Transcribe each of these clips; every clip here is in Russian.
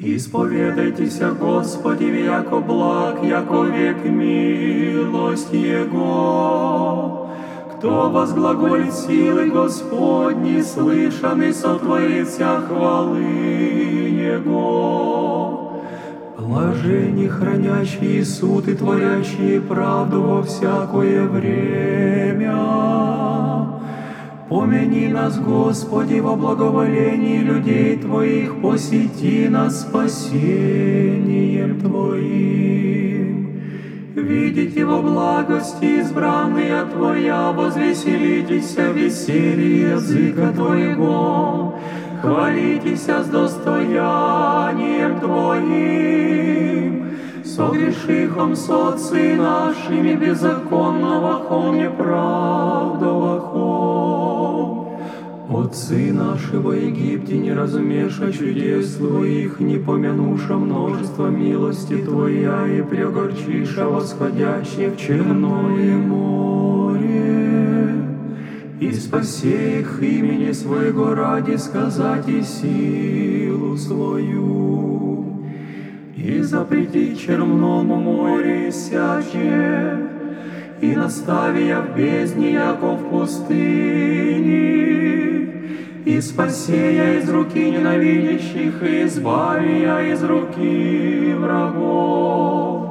Исповедайтеся Господи, яко благ, яко век милость Его. Кто возглаголит силы Господни, слышаны сотворится хвалы Его. Блажени, хранящие суд и творящие правду во всякое время. Помяни нас, Господи, во благоволении людей Твоих, посети нас спасением Твоим. Видите во благости избранные Твоя, возвеселитесь веселье языка Твоего, хвалитесь с достоянием Твоим. Согрешихом с отцы нашими беззаконного хом хом. Отцы наши во Египте, не разумеша чудес Твоих, не помянуша множество милости Твоя, и прегорчиша восходящее в черное море. И спаси их имени Своего ради сказать и силу свою. И запрети черному море сяче, и настави я в бездне, яко в пустыне и спасея из руки ненавидящих, и избави я из руки врагов.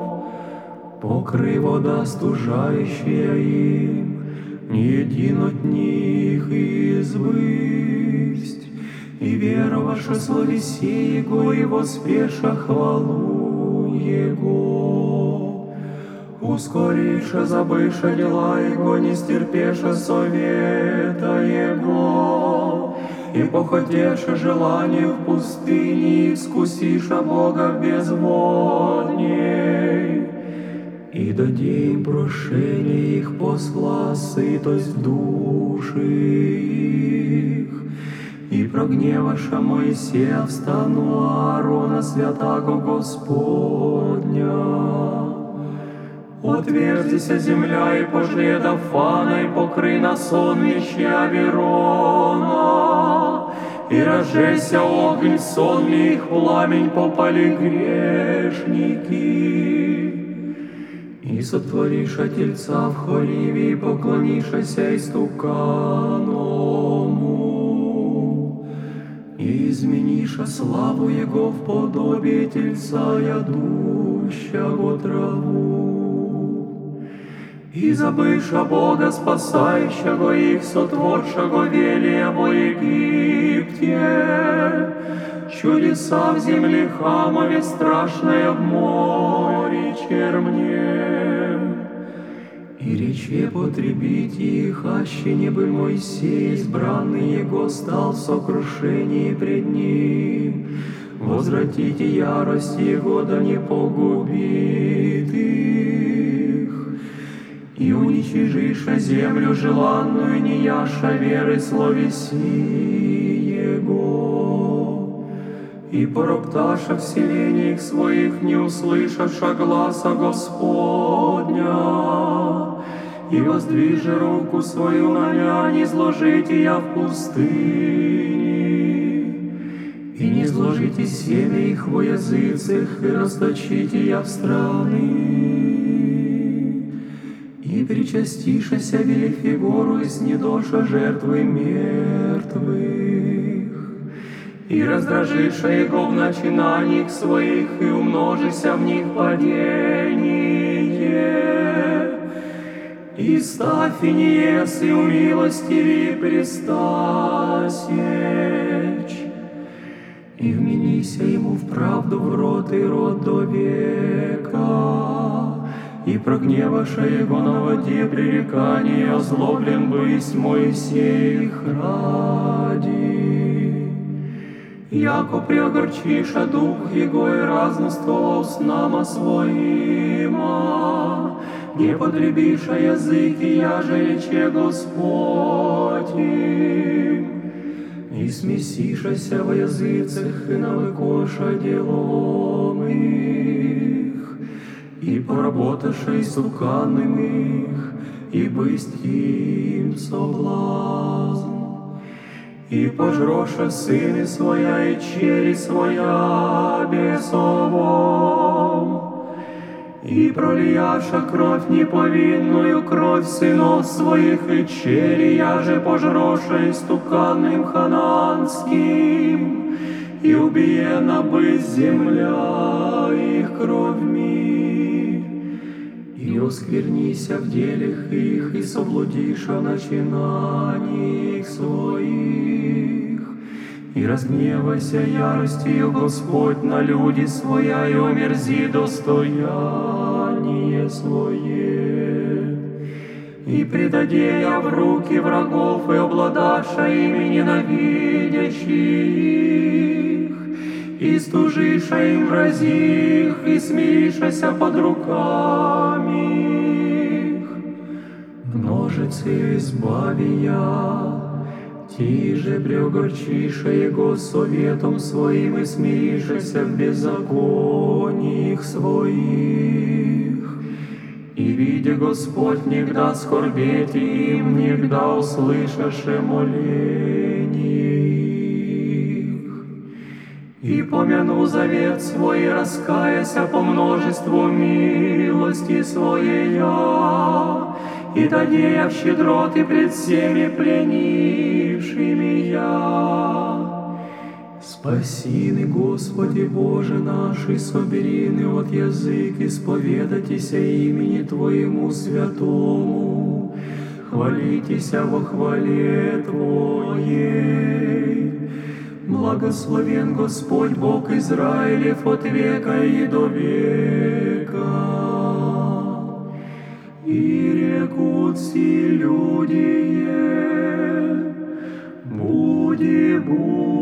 Покрый вода стужающая им, не един от них извысть, и вера ваша словеси Его, и воспеша хвалу Его. Ускориша, забыша дела Его, не стерпеша совета Его, и похотеша желание в пустыне, искусиша Бога безводней. И дади им прошение их посла, сытость души их. И прогневаша Моисея встану Аарона святаго Господня. Отверзися земля, и пожле фана, и покрый на сонмище Аверона, и разжейся огонь сонми, их пламень попали грешники. И сотвориша тельца в холиве, и поклонишася истуканому, и измениша славу Его в подобие тельца ядущего траву и забывша Бога, спасающего их, сотворшего велия во Египте, чудеса в земле Хамове, страшное в море чермне. И рече потребить их, аще не бы Моисей, избранный Его, стал в пред ним. Возвратите ярость Его, да не погубит их и уничижиша землю желанную, не яша веры словеси Его. И поропташа в селениях своих, не услышавша гласа Господня, и воздвижи руку свою на ня, не изложите я в пустыне, и не изложите семя их во языцах, и расточите я в страны причастишася Велифигору из недоша жертвы мертвых, и раздражиша его в начинаниях своих, и умножися в них падение. И ставь и неес, и умилостиви преста сечь, и вменися ему в правду в рот и рот до века и прогневаша его на воде пререкание, озлоблен быть Моисей ради. Яко преогорчиша дух его и разноство с нама своима, не потребиша языки, я же рече Господь. И смесишася в языцах, и навыкоша делом их и поработавший суканным их, и бысть им соблазн. и пожроша сыны своя и чери своя бесовом. И пролияша кровь неповинную, кровь сынов своих, и чери я же пожроша истуканным хананским, и убиена бы земля их кровьми. И осквернися в делях их, и соблудиша в начинаниях своих. И разгневайся яростью, Господь, на люди своя, и омерзи достояние свое. И предаде я в руки врагов, и обладаша ими ненавидящих, и стужиша им вразих, и смиришася под руками. Множицы избави я, Тиже преугорчиша Его советом своим и смиришься в беззакониях своих. И видя Господь, негда скорбеть им, негда услышаше моление их. И помяну завет свой, раскаяся по множеству милости своей я, и даде я в щедроты пред всеми пленившими я. Спасины, Господи Боже наш, и соберины от язык, исповедайтеся имени Твоему святому, хвалитеся во хвале Твоей. Благословен Господь Бог Израилев от века и до века. Си люди, буди, буди.